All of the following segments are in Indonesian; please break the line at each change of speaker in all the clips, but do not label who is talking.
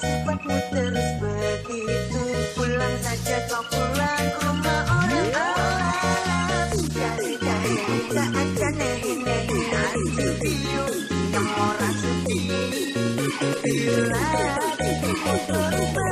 Sifatmu terus begitu Pulang saja kau pulang ke rumah orang alam Cari-cari tak akan nehi-nehi Hati biu yang orang sedih Bila sifatmu terus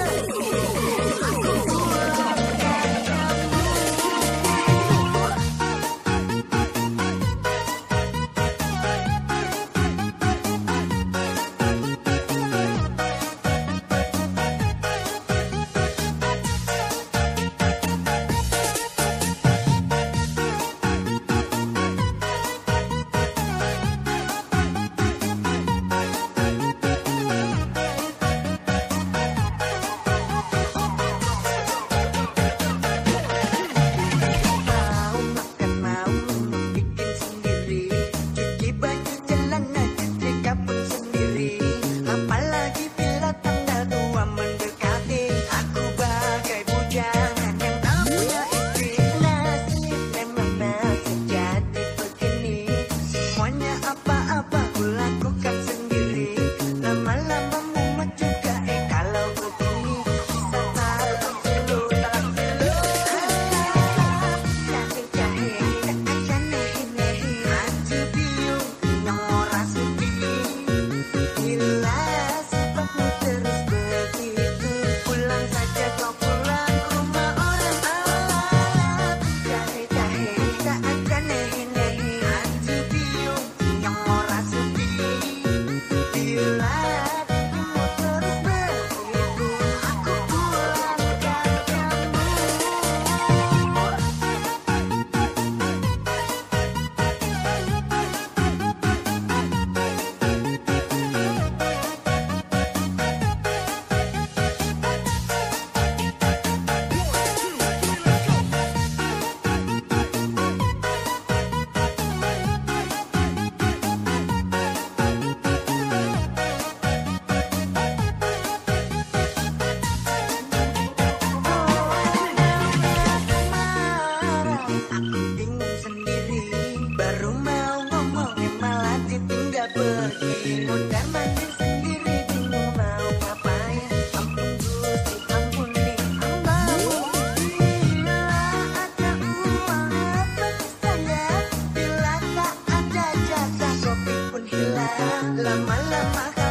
gila Lama-lama